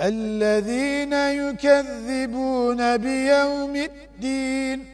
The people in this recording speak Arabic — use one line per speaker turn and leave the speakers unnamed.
الذين يكذبون بيوم الدين.